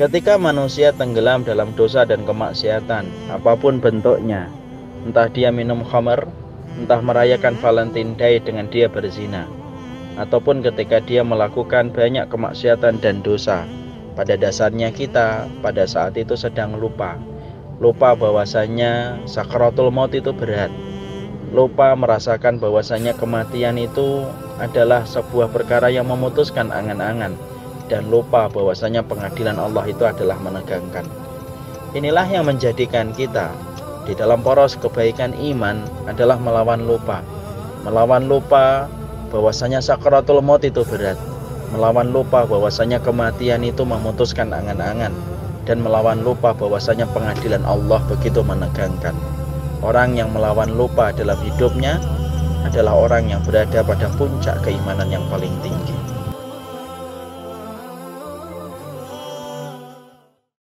Ketika manusia tenggelam dalam dosa dan kemaksiatan, apa pun bentuknya, entah dia minum khamar, entah merayakan Valentine Day dengan dia berzina, ataupun ketika dia melakukan banyak kemaksiatan dan dosa, pada dasarnya kita pada saat itu sedang lupa. Lupa bahwasanya sakratul maut itu berat. Lupa merasakan bahwasanya kematian itu adalah sebuah perkara yang memutuskan angan-angan dan lupa bahwasanya pengadilan Allah itu adalah menegangkan. Inilah yang menjadikan kita di dalam poros kebaikan iman adalah melawan lupa. Melawan lupa bahwasanya sakaratul maut itu berat. Melawan lupa bahwasanya kematian itu memutuskan angan-angan dan melawan lupa bahwasanya pengadilan Allah begitu menegangkan. Orang yang melawan lupa dalam hidupnya adalah orang yang berada pada puncak keimanan yang paling tinggi.